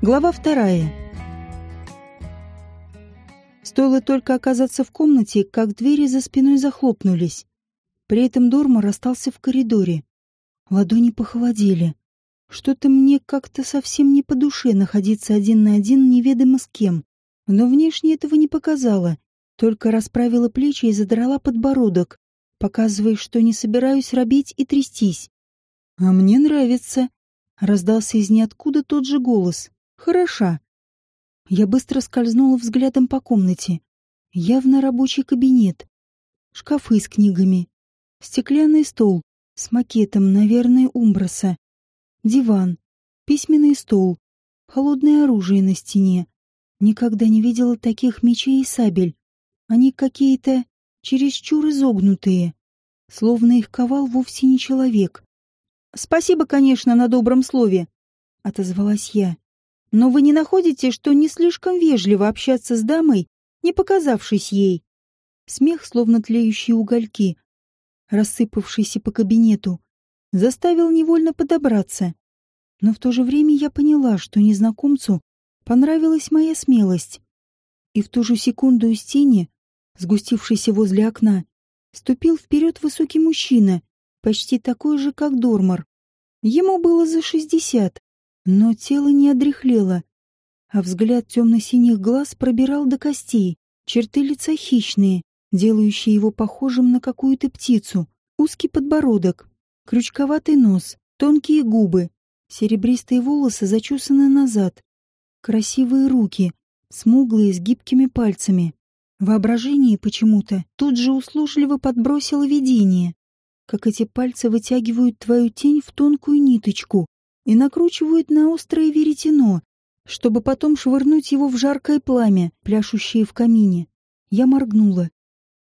Глава вторая. Стоило только оказаться в комнате, как двери за спиной захлопнулись. При этом Дормар остался в коридоре. Ладони похолодели. Что-то мне как-то совсем не по душе находиться один на один неведомо с кем. Но внешне этого не показала, только расправила плечи и задрала подбородок, показывая, что не собираюсь робить и трястись. «А мне нравится», — раздался из ниоткуда тот же голос. Хороша. Я быстро скользнула взглядом по комнате. Явно рабочий кабинет. Шкафы с книгами. Стеклянный стол с макетом, наверное, Умброса. Диван. Письменный стол. Холодное оружие на стене. Никогда не видела таких мечей и сабель. Они какие-то чересчур изогнутые. Словно их ковал вовсе не человек. «Спасибо, конечно, на добром слове», — отозвалась я. Но вы не находите, что не слишком вежливо общаться с дамой, не показавшись ей? Смех, словно тлеющие угольки, рассыпавшийся по кабинету, заставил невольно подобраться. Но в то же время я поняла, что незнакомцу понравилась моя смелость. И в ту же секунду из тени, сгустившейся возле окна, ступил вперед высокий мужчина, почти такой же, как Дормар. Ему было за шестьдесят, но тело не одряхлело, а взгляд темно-синих глаз пробирал до костей, черты лица хищные, делающие его похожим на какую-то птицу, узкий подбородок, крючковатый нос, тонкие губы, серебристые волосы зачесаны назад, красивые руки, смуглые с гибкими пальцами. Воображение почему-то тут же услужливо подбросило видение, как эти пальцы вытягивают твою тень в тонкую ниточку, и накручивают на острое веретено, чтобы потом швырнуть его в жаркое пламя, пляшущее в камине. Я моргнула.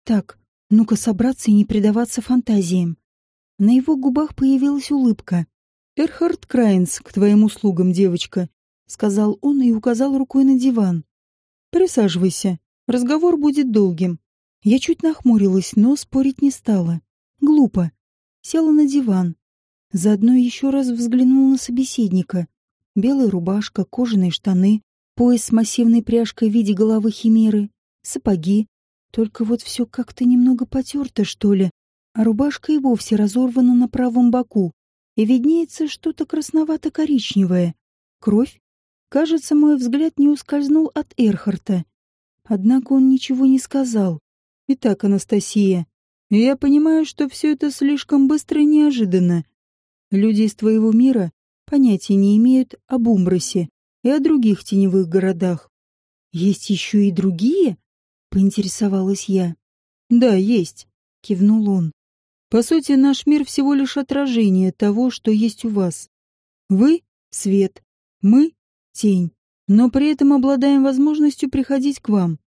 Так, ну-ка собраться и не предаваться фантазиям. На его губах появилась улыбка. «Эрхард Крайнс, к твоим услугам, девочка», — сказал он и указал рукой на диван. «Присаживайся. Разговор будет долгим». Я чуть нахмурилась, но спорить не стала. Глупо. Села на диван, Заодно еще раз взглянул на собеседника. Белая рубашка, кожаные штаны, пояс с массивной пряжкой в виде головы химеры, сапоги. Только вот все как-то немного потерто, что ли, а рубашка и вовсе разорвана на правом боку, и виднеется что-то красновато-коричневое. Кровь? Кажется, мой взгляд не ускользнул от Эрхарта. Однако он ничего не сказал. «Итак, Анастасия, я понимаю, что все это слишком быстро и неожиданно. Люди из твоего мира понятия не имеют об Умбросе и о других теневых городах. Есть еще и другие? Поинтересовалась я. Да, есть, кивнул он. По сути, наш мир всего лишь отражение того, что есть у вас. Вы — свет, мы — тень, но при этом обладаем возможностью приходить к вам.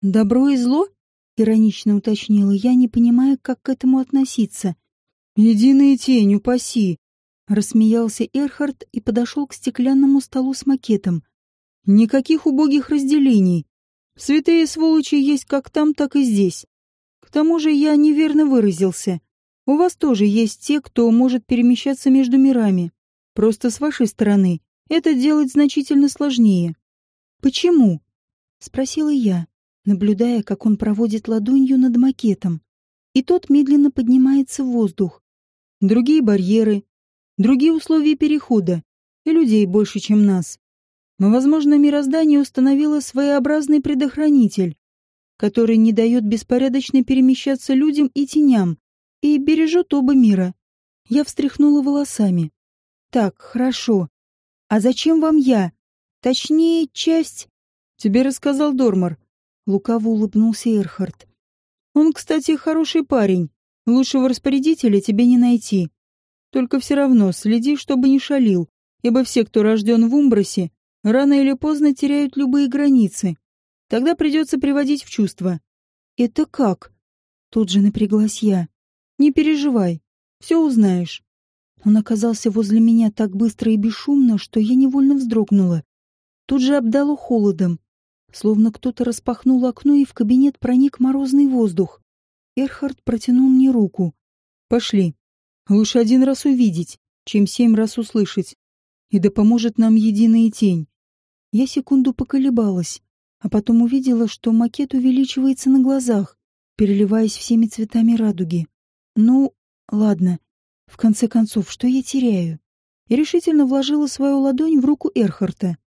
Добро и зло? Иронично уточнила я, не понимая, как к этому относиться. Единая тень, упаси! Рассмеялся Эрхард и подошел к стеклянному столу с макетом. Никаких убогих разделений. Святые сволочи есть как там, так и здесь. К тому же я неверно выразился. У вас тоже есть те, кто может перемещаться между мирами. Просто с вашей стороны это делать значительно сложнее. Почему? Спросила я, наблюдая, как он проводит ладонью над макетом. И тот медленно поднимается в воздух. Другие барьеры, другие условия перехода, и людей больше, чем нас. Но, возможно, мироздание установило своеобразный предохранитель, который не дает беспорядочно перемещаться людям и теням, и бережет оба мира. Я встряхнула волосами. Так, хорошо. А зачем вам я? Точнее, часть... Тебе рассказал Дормар. Лукаво улыбнулся Эрхард. Он, кстати, хороший парень. Лучшего распорядителя тебе не найти. Только все равно следи, чтобы не шалил, ибо все, кто рожден в Умбросе, рано или поздно теряют любые границы. Тогда придется приводить в чувство. «Это как?» Тут же напряглась я. «Не переживай, все узнаешь». Он оказался возле меня так быстро и бесшумно, что я невольно вздрогнула. Тут же обдало холодом, словно кто-то распахнул окно, и в кабинет проник морозный воздух. Эрхард протянул мне руку. «Пошли». Лучше один раз увидеть, чем семь раз услышать. И да поможет нам единая тень. Я секунду поколебалась, а потом увидела, что макет увеличивается на глазах, переливаясь всеми цветами радуги. Ну, ладно. В конце концов, что я теряю? И решительно вложила свою ладонь в руку Эрхарта.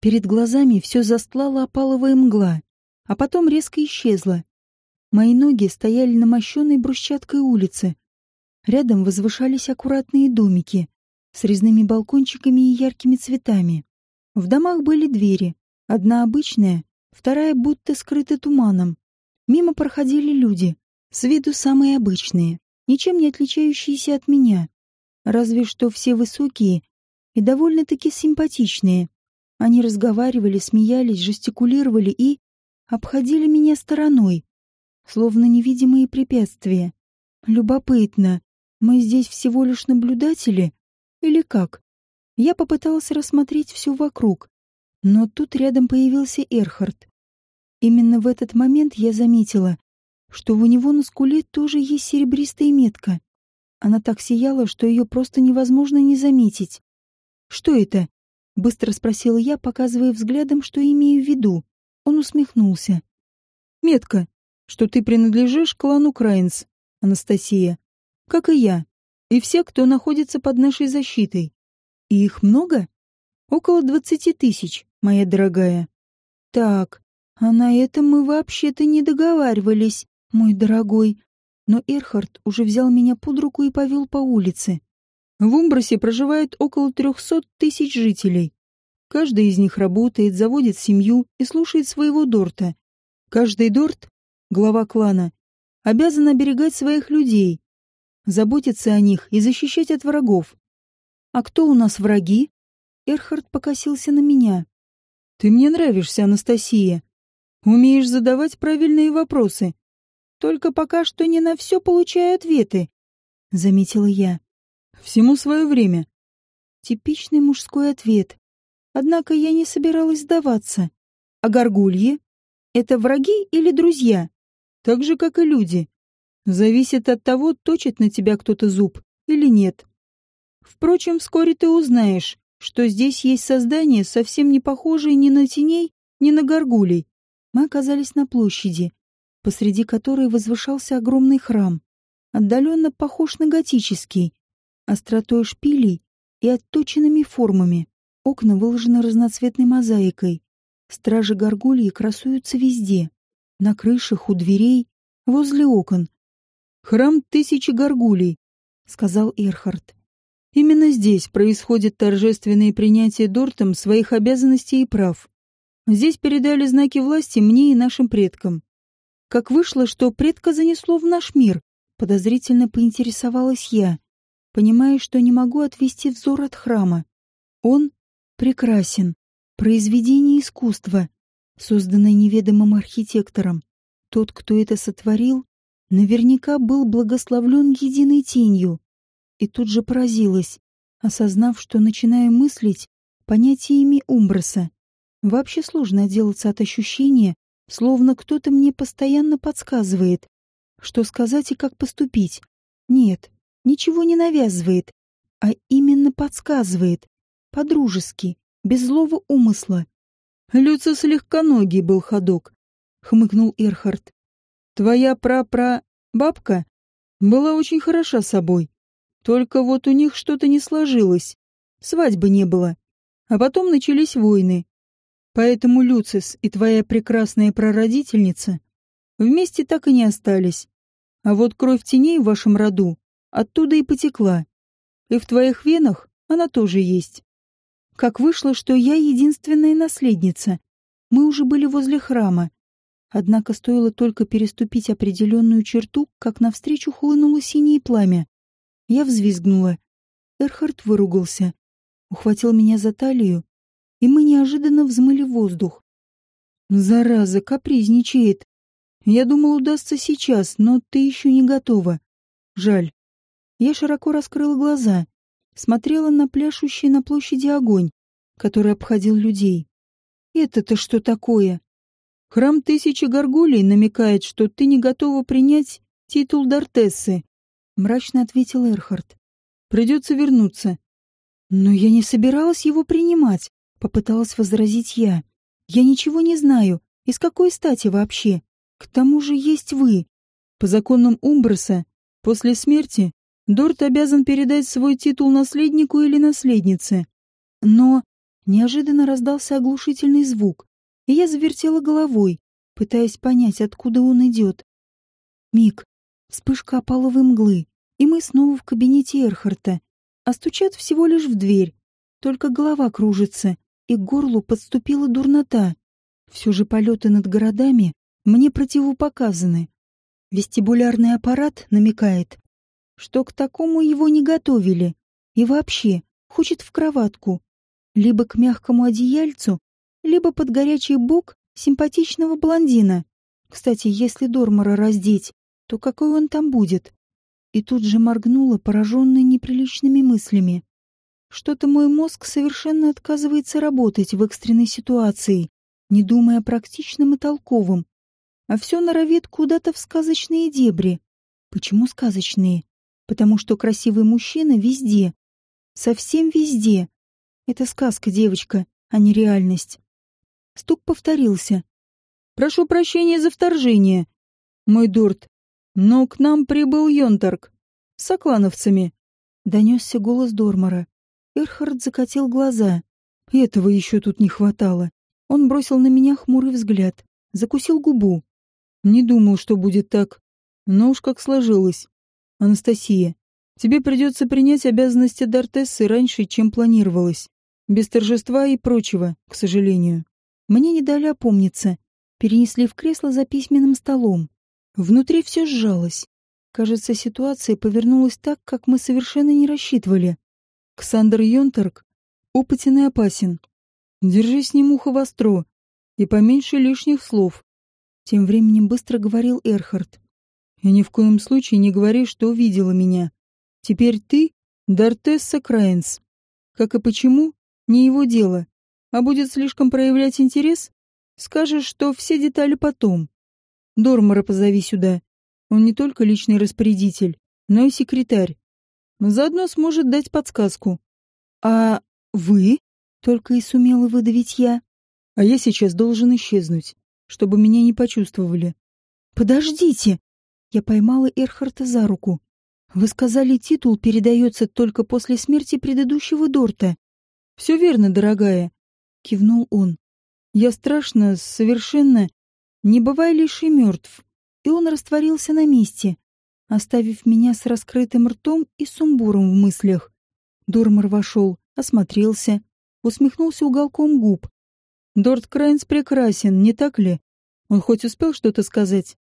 Перед глазами все застлала опаловая мгла, а потом резко исчезла. Мои ноги стояли на мощенной брусчаткой улице. Рядом возвышались аккуратные домики с резными балкончиками и яркими цветами. В домах были двери, одна обычная, вторая будто скрыта туманом. Мимо проходили люди, с виду самые обычные, ничем не отличающиеся от меня. Разве что все высокие и довольно-таки симпатичные. Они разговаривали, смеялись, жестикулировали и обходили меня стороной, словно невидимые препятствия. Любопытно, мы здесь всего лишь наблюдатели или как? Я попыталась рассмотреть все вокруг, но тут рядом появился Эрхард. Именно в этот момент я заметила, что у него на скуле тоже есть серебристая метка. Она так сияла, что ее просто невозможно не заметить. «Что это?» — быстро спросила я, показывая взглядом, что имею в виду. Он усмехнулся. «Метка, что ты принадлежишь клану Крайнс, Анастасия, как и я, и все, кто находится под нашей защитой. И их много? Около двадцати тысяч, моя дорогая. Так, а на этом мы вообще-то не договаривались, мой дорогой. Но Эрхард уже взял меня под руку и повел по улице. В Умбросе проживает около трехсот тысяч жителей. Каждый из них работает, заводит семью и слушает своего Дорта. Каждый Дорт, глава клана, обязан оберегать своих людей, заботиться о них и защищать от врагов. А кто у нас враги? Эрхард покосился на меня. Ты мне нравишься, Анастасия. Умеешь задавать правильные вопросы. Только пока что не на все получаю ответы, — заметила я. Всему свое время. Типичный мужской ответ. Однако я не собиралась сдаваться. А горгульи? Это враги или друзья? Так же, как и люди. Зависит от того, точит на тебя кто-то зуб или нет. Впрочем, вскоре ты узнаешь, что здесь есть создания, совсем не похожие ни на теней, ни на горгулей. Мы оказались на площади, посреди которой возвышался огромный храм, отдаленно похож на готический, остротой шпилей и отточенными формами. Окна выложены разноцветной мозаикой. Стражи горгульи красуются везде. На крышах, у дверей, возле окон. «Храм тысячи горгулей», — сказал Эрхард. Именно здесь происходит торжественное принятие Дортом своих обязанностей и прав. Здесь передали знаки власти мне и нашим предкам. Как вышло, что предка занесло в наш мир, подозрительно поинтересовалась я, понимая, что не могу отвести взор от храма. Он прекрасен, произведение искусства, созданное неведомым архитектором. Тот, кто это сотворил, наверняка был благословлен единой тенью и тут же поразилась, осознав, что начинаю мыслить понятиями Умброса. Вообще сложно отделаться от ощущения, словно кто-то мне постоянно подсказывает, что сказать и как поступить. Нет, ничего не навязывает, а именно подсказывает, по-дружески, без злого умысла. «Люцис легконогий был ходок», — хмыкнул Эрхард. «Твоя пра-пра-бабка была очень хороша собой. Только вот у них что-то не сложилось. Свадьбы не было. А потом начались войны. Поэтому Люцис и твоя прекрасная прародительница вместе так и не остались. А вот кровь теней в вашем роду оттуда и потекла. И в твоих венах она тоже есть. Как вышло, что я единственная наследница. Мы уже были возле храма. Однако стоило только переступить определенную черту, как навстречу хлынуло синее пламя. Я взвизгнула. Эрхард выругался, ухватил меня за талию, и мы неожиданно взмыли воздух. «Зараза, капризничает. Я думал, удастся сейчас, но ты еще не готова. Жаль». Я широко раскрыла глаза, смотрела на пляшущий на площади огонь, который обходил людей. «Это-то что такое?» «Храм Тысячи Горгулей намекает, что ты не готова принять титул Дортессы мрачно ответил Эрхард. Придется вернуться. Но я не собиралась его принимать. Попыталась возразить я. Я ничего не знаю. Из какой стати вообще? К тому же есть вы. По законам Умброса, после смерти Дорт обязан передать свой титул наследнику или наследнице. Но неожиданно раздался оглушительный звук, и я завертела головой, пытаясь понять, откуда он идет. Миг. Вспышка опаловой мглы, и мы снова в кабинете Эрхарта, а стучат всего лишь в дверь. Только голова кружится, и к горлу подступила дурнота. Все же полеты над городами мне противопоказаны. Вестибулярный аппарат намекает, что к такому его не готовили, и вообще хочет в кроватку, либо к мягкому одеяльцу, либо под горячий бок симпатичного блондина. Кстати, если Дормора раздеть, то какой он там будет? И тут же моргнула, пораженная неприличными мыслями. Что-то мой мозг совершенно отказывается работать в экстренной ситуации, не думая о практичном и толковом. А все норовит куда-то в сказочные дебри. Почему сказочные? Потому что красивый мужчина везде. Совсем везде. Это сказка, девочка, а не реальность. Стук повторился. «Прошу прощения за вторжение, мой дурт, но к нам прибыл Йонтарк с оклановцами», — донесся голос Дормора. Эрхард закатил глаза. Этого еще тут не хватало. Он бросил на меня хмурый взгляд, закусил губу. Не думал, что будет так. Но уж как сложилось. Анастасия, тебе придется принять обязанности Дортессы раньше, чем планировалось. Без торжества и прочего, к сожалению. Мне не дали опомниться. Перенесли в кресло за письменным столом. Внутри все сжалось. Кажется, ситуация повернулась так, как мы совершенно не рассчитывали. Ксандр Йонтарк опытен и опасен. Держи с ним ухо востро и поменьше лишних слов. Тем временем быстро говорил Эрхард. И ни в коем случае не говори, что увидела меня. Теперь ты Дартесса Крайнс. Как и почему, не его дело. А будет слишком проявлять интерес, скажешь, что все детали потом. Дормора позови сюда. Он не только личный распорядитель, но и секретарь. Заодно сможет дать подсказку. А вы? Только и сумела выдавить я. А я сейчас должен исчезнуть, чтобы меня не почувствовали. Подождите. Я поймала Эрхарта за руку. Вы сказали, титул передается только после смерти предыдущего Дорта. Все верно, дорогая, кивнул он. Я страшно, совершенно, не бывая лишь и мертв. И он растворился на месте, оставив меня с раскрытым ртом и сумбуром в мыслях. Дормор вошел, осмотрелся, усмехнулся уголком губ. Дорт Крайнс прекрасен, не так ли? Он хоть успел что-то сказать?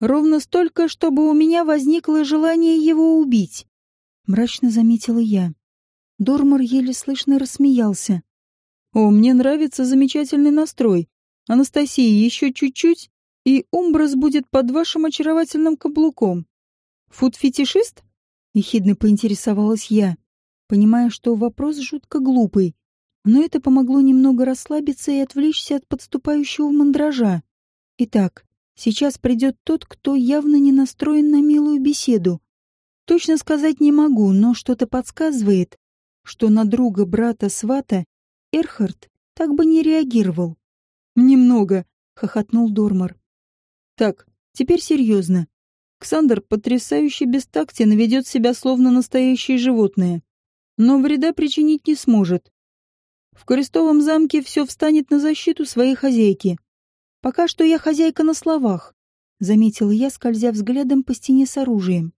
Ровно столько, чтобы у меня возникло желание его убить. Мрачно заметила я. Дормор еле слышно рассмеялся. О, мне нравится замечательный настрой. Анастасия, еще чуть-чуть, и Умбрас будет под вашим очаровательным каблуком. Фуд-фетишист? Ехидно поинтересовалась я, понимая, что вопрос жутко глупый, но это помогло немного расслабиться и отвлечься от подступающего мандража. Итак, сейчас придет тот, кто явно не настроен на милую беседу. Точно сказать не могу, но что-то подсказывает, что на друга брата свата Эрхард так бы не реагировал. «Немного», — хохотнул Дормар. «Так, теперь серьезно. Ксандр потрясающе бестактен и ведет себя словно настоящее животное. Но вреда причинить не сможет. В Крестовом замке все встанет на защиту своей хозяйки. Пока что я хозяйка на словах, — заметила я, скользя взглядом по стене с оружием.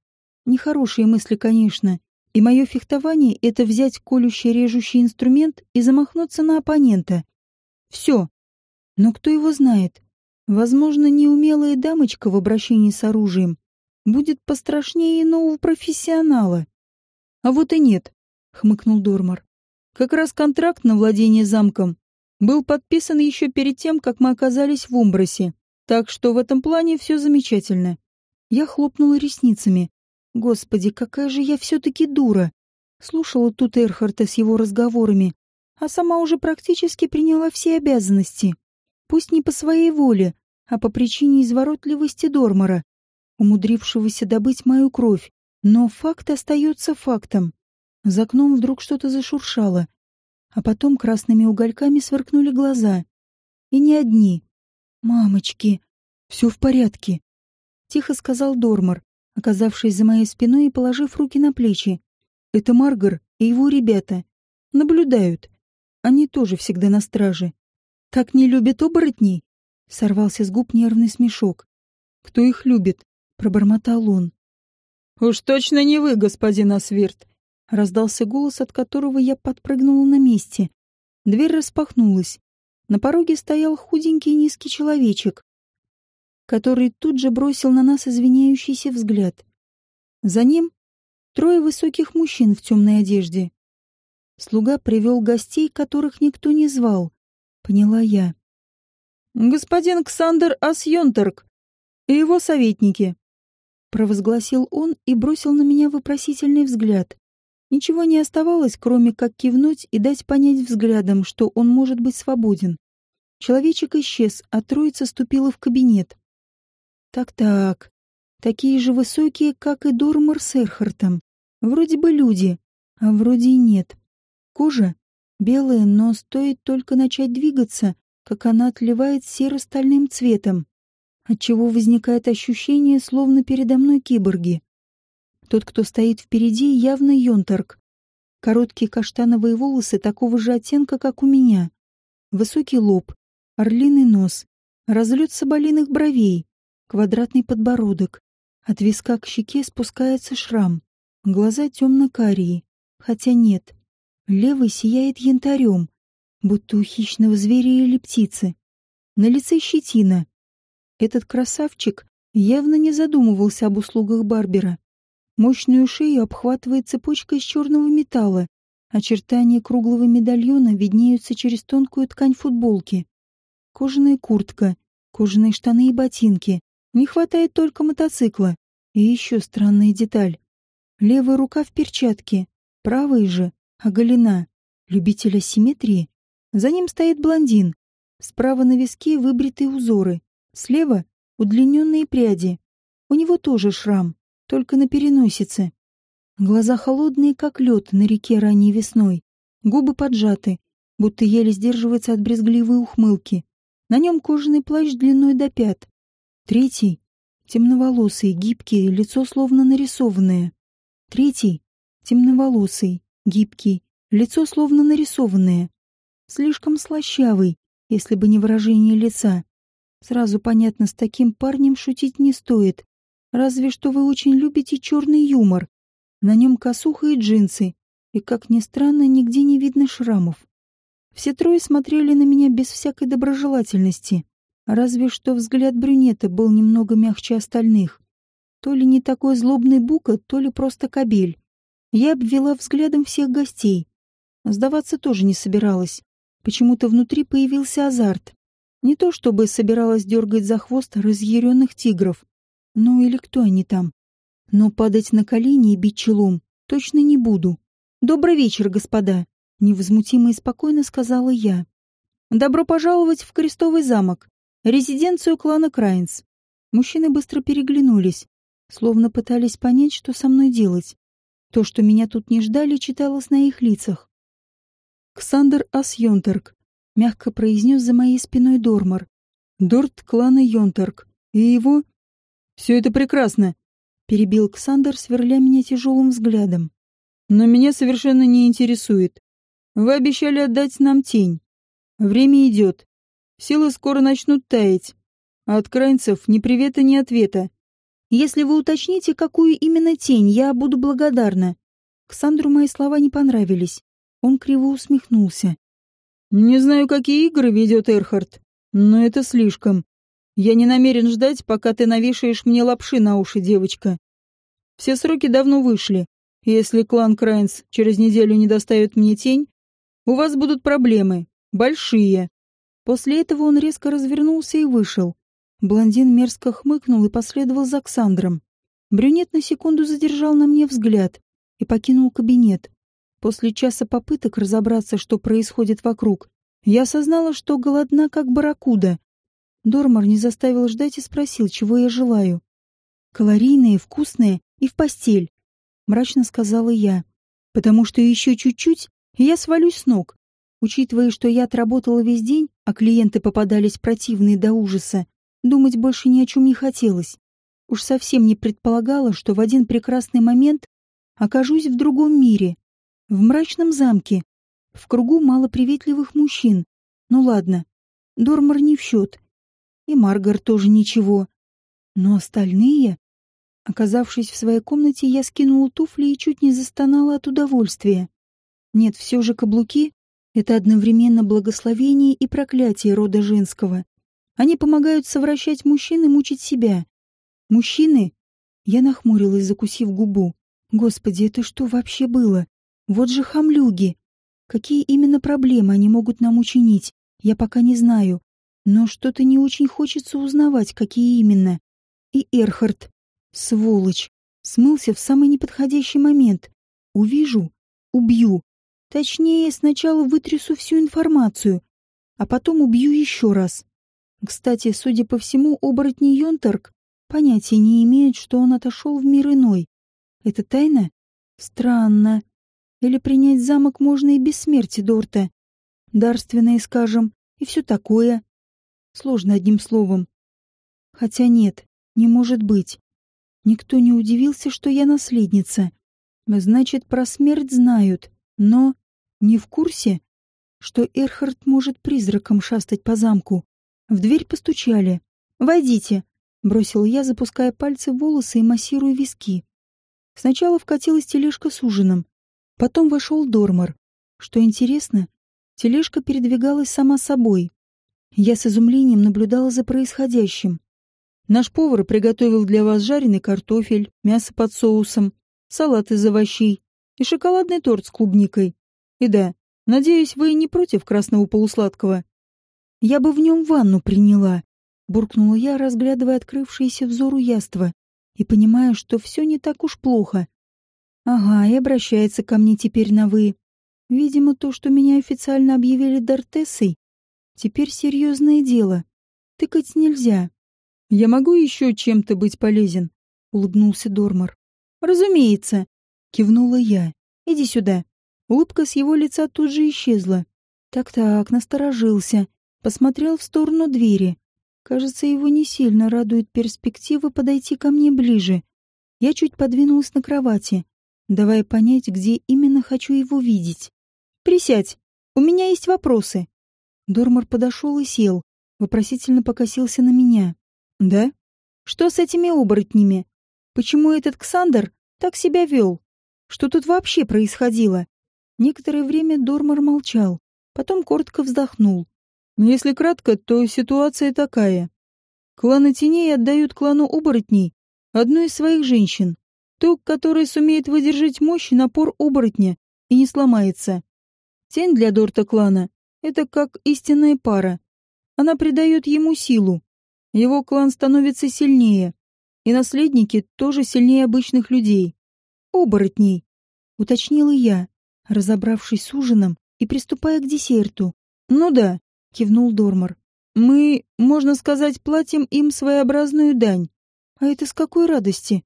Нехорошие мысли, конечно, и мое фехтование — это взять колющий режущий инструмент и замахнуться на оппонента. Все. Но кто его знает? Возможно, неумелая дамочка в обращении с оружием будет пострашнее нового профессионала. А вот и нет, хмыкнул Дормар. Как раз контракт на владение замком был подписан еще перед тем, как мы оказались в Умбросе. Так что в этом плане все замечательно. Я хлопнула ресницами. Господи, какая же я все-таки дура. Слушала тут Эрхарта с его разговорами, а сама уже практически приняла все обязанности. Пусть не по своей воле, а по причине изворотливости Дормара умудрившегося добыть мою кровь, но факт остается фактом. За окном вдруг что-то зашуршало. а потом красными угольками сверкнули глаза. И не одни. «Мамочки, все в порядке», — тихо сказал Дормар, оказавшись за моей спиной и положив руки на плечи. «Это Маргар и его ребята. Наблюдают. Они тоже всегда на страже. Как не любят оборотней?» Сорвался с губ нервный смешок. «Кто их любит?» — пробормотал он. «Уж точно не вы, господин Асверт!» — раздался голос, от которого я подпрыгнула на месте. Дверь распахнулась. На пороге стоял худенький низкий человечек, который тут же бросил на нас извиняющийся взгляд. За ним трое высоких мужчин в темной одежде. Слуга привел гостей, которых никто не звал, поняла я. «Господин Ксандер Асьонтерк и его советники», — провозгласил он и бросил на меня вопросительный взгляд. Ничего не оставалось, кроме как кивнуть и дать понять взглядом, что он может быть свободен. Человечек исчез, а троица ступила в кабинет. Так-так, такие же высокие, как и Дормар с Эрхартом. Вроде бы люди, а вроде и нет. Кожа белая, но стоит только начать двигаться, как она отливает серо-стальным цветом, отчего возникает ощущение, словно передо мной киборги. Тот, кто стоит впереди, явно Йонтарк. Короткие каштановые волосы такого же оттенка, как у меня. Высокий лоб, орлиный нос, разлет соболиных бровей, квадратный подбородок. От виска к щеке спускается шрам. Глаза темно-карие, хотя нет. Левый сияет янтарем, будто у хищного зверя или птицы. На лице щетина. Этот красавчик явно не задумывался об услугах Барбера. Мощную шею обхватывает цепочка из черного металла. Очертания круглого медальона виднеются через тонкую ткань футболки. Кожаная куртка, кожаные штаны и ботинки, не хватает только мотоцикла. И еще странная деталь. Левая рука в перчатке, правая же оголена. Любитель асимметрии. За ним стоит блондин. Справа на виске выбритые узоры. Слева удлиненные пряди. У него тоже шрам, только на переносице. Глаза холодные, как лед на реке ранней весной. Губы поджаты, будто еле сдерживается от брезгливой ухмылки. На нем кожаный плащ длиной до пят. Третий — темноволосый, гибкий, лицо словно нарисованное. Третий — темноволосый, гибкий, лицо словно нарисованное. Слишком слащавый, если бы не выражение лица. Сразу понятно, с таким парнем шутить не стоит. Разве что вы очень любите черный юмор. На нем косуха и джинсы, и, как ни странно, нигде не видно шрамов. Все трое смотрели на меня без всякой доброжелательности. Разве что взгляд брюнета был немного мягче остальных. То ли не такой злобный бука, то ли просто кобель. Я обвела взглядом всех гостей. Сдаваться тоже не собиралась. Почему-то внутри появился азарт. Не то чтобы собиралась дергать за хвост разъяренных тигров. Ну или кто они там. Но падать на колени и бить челом точно не буду. «Добрый вечер, господа!» — невозмутимо и спокойно сказала я. «Добро пожаловать в Крестовый замок резиденцию клана Крайнс. Мужчины быстро переглянулись, словно пытались понять, что со мной делать. То, что меня тут не ждали, читалось на их лицах. «Ксандер Ас Йонтерк», — мягко произнес за моей спиной Дормар. «Дорт клана Йонтерк. И его...» «Все это прекрасно», — перебил Ксандер, сверля меня тяжелым взглядом. «Но меня совершенно не интересует. Вы обещали отдать нам тень. Время идет. Силы скоро начнут таять. А от крайнцев ни привета, ни ответа. Если вы уточните, какую именно тень, я буду благодарна. Ксандру мои слова не понравились. Он криво усмехнулся. Не знаю, какие игры ведет Эрхард, но это слишком. Я не намерен ждать, пока ты навешаешь мне лапши на уши, девочка. Все сроки давно вышли. Если клан Крайнс через неделю не доставит мне тень, у вас будут проблемы. Большие. После этого он резко развернулся и вышел. Блондин мерзко хмыкнул и последовал за Ксандром. Брюнет на секунду задержал на мне взгляд и покинул кабинет. После часа попыток разобраться, что происходит вокруг, я осознала, что голодна, как барракуда. Дормар не заставил ждать и спросил, чего я желаю. «Калорийные, вкусные и в постель», — мрачно сказала я. «Потому что еще чуть-чуть, и я свалюсь с ног. Учитывая, что я отработала весь день, а клиенты попадались противные до ужаса, думать больше ни о чем не хотелось. Уж совсем не предполагала, что в один прекрасный момент окажусь в другом мире, в мрачном замке, в кругу малоприветливых мужчин. Ну ладно, Дормар не в счет. И Маргар тоже ничего. Но остальные... Оказавшись в своей комнате, я скинула туфли и чуть не застонала от удовольствия. Нет, все же каблуки — это одновременно благословение и проклятие рода женского. Они помогают совращать мужчин и мучить себя. Мужчины... Я нахмурилась, закусив губу. Господи, это что вообще было? Вот же хамлюги. Какие именно проблемы они могут нам учинить, я пока не знаю. Но что-то не очень хочется узнавать, какие именно. И Эрхард, сволочь, смылся в самый неподходящий момент. Увижу — убью. Точнее, сначала вытрясу всю информацию, а потом убью еще раз. Кстати, судя по всему, оборотни Йонтарк понятия не имеют, что он отошел в мир иной. Это тайна? Странно. Или принять замок можно и без смерти Дорта. Дарственные, скажем, и все такое. Сложно одним словом. Хотя нет, не может быть. Никто не удивился, что я наследница. Значит, про смерть знают, но не в курсе, что Эрхард может призраком шастать по замку. В дверь постучали. «Войдите», — бросил я, запуская пальцы в волосы и массируя виски. Сначала вкатилась тележка с ужином. Потом вошел Дормар. Что интересно, тележка передвигалась сама собой. Я с изумлением наблюдала за происходящим. Наш повар приготовил для вас жареный картофель, мясо под соусом, салат из овощей и шоколадный торт с клубникой. И да, надеюсь, вы не против красного полусладкого. Я бы в нем ванну приняла, буркнула я, разглядывая открывшееся взору яство и понимая, что все не так уж плохо. Ага, и обращается ко мне теперь на «вы». Видимо, то, что меня официально объявили Дортессой, теперь серьезное дело. Тыкать нельзя. «Я могу еще чем-то быть полезен?» — улыбнулся Дормар. «Разумеется», — кивнула я. «Иди сюда». Улыбка с его лица тут же исчезла. Так-так, насторожился. Посмотрел в сторону двери. Кажется, его не сильно радует перспектива подойти ко мне ближе. Я чуть подвинулась на кровати, давая понять, где именно хочу его видеть. «Присядь, у меня есть вопросы». Дормар подошел и сел, вопросительно покосился на меня. «Да? Что с этими оборотнями? Почему этот Ксандр так себя вел? Что тут вообще происходило?» Некоторое время Дормар молчал, потом коротко вздохнул. Если кратко, то ситуация такая. Кланы теней отдают клану оборотней одну из своих женщин, ту, которая сумеет выдержать мощь и напор оборотня и не сломается. Тень для Дорта клана — это как истинная пара. Она придает ему силу. Его клан становится сильнее, и наследники тоже сильнее обычных людей. Оборотней, уточнила я, разобравшись с ужином и приступая к десерту. Ну да, кивнул Дормар. Мы, можно сказать, платим им своеобразную дань. А это с какой радости?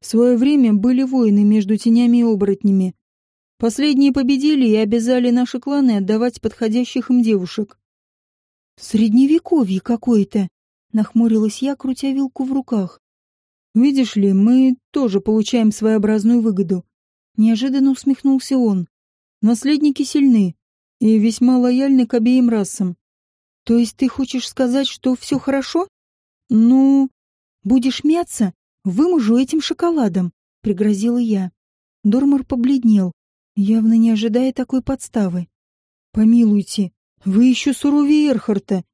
В свое время были войны между тенями и оборотнями. Последние победили и обязали наши кланы отдавать подходящих им девушек. Средневековье какое-то, нахмурилась я, крутя вилку в руках. Видишь ли, мы тоже получаем своеобразную выгоду. Неожиданно усмехнулся он. Наследники сильны, и весьма лояльны к обеим расам. То есть ты хочешь сказать, что все хорошо? Ну, будешь мяться, выможу этим шоколадом, пригрозила я. Дормар побледнел, явно не ожидая такой подставы. Помилуйте, вы еще суровее Эрхарта.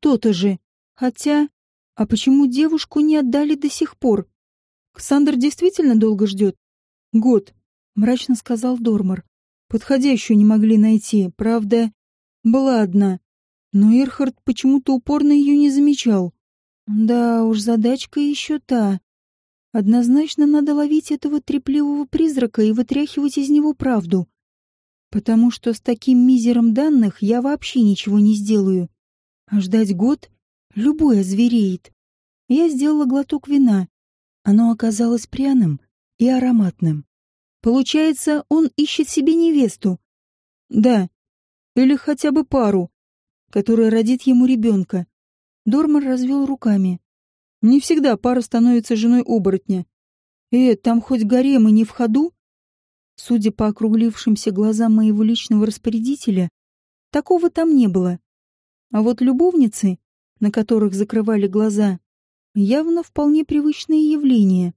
То-то же. Хотя, а почему девушку не отдали до сих пор? Ксандр действительно долго ждет? Год, мрачно сказал Дормар. Подходящую не могли найти, правда, была одна. Но Эрхард почему-то упорно ее не замечал. Да уж, задачка еще та. Однозначно надо ловить этого трепливого призрака и вытряхивать из него правду. Потому что с таким мизером данных я вообще ничего не сделаю. А ждать год любой озвереет. Я сделала глоток вина. Оно оказалось пряным и ароматным. Получается, он ищет себе невесту. Да. Или хотя бы пару, которая родит ему ребенка. Дормар развел руками. Не всегда пара становится женой оборотня. Э, там хоть гарем и не в ходу? Судя по округлившимся глазам моего личного распорядителя, такого там не было. А вот любовницы, на которых закрывали глаза, явно вполне привычное явление.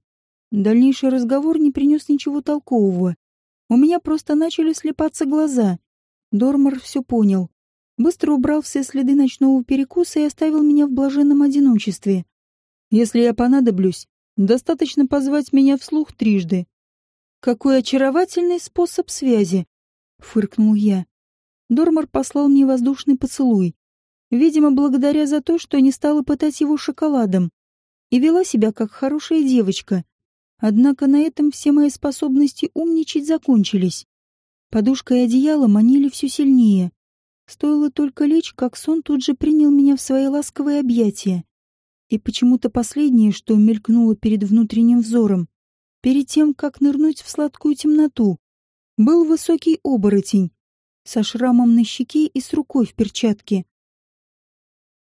Дальнейший разговор не принес ничего толкового. У меня просто начали слепаться глаза. Дормар все понял. Быстро убрал все следы ночного перекуса и оставил меня в блаженном одиночестве. Если я понадоблюсь, достаточно позвать меня вслух трижды. Какой очаровательный способ связи, фыркнул я. Дормар послал мне воздушный поцелуй. Видимо, благодаря за то, что не стала пытать его шоколадом. И вела себя как хорошая девочка. Однако на этом все мои способности умничать закончились. Подушка и одеяло манили все сильнее. Стоило только лечь, как сон тут же принял меня в свои ласковые объятия. И почему-то последнее, что мелькнуло перед внутренним взором, перед тем, как нырнуть в сладкую темноту. Был высокий оборотень, со шрамом на щеке и с рукой в перчатке.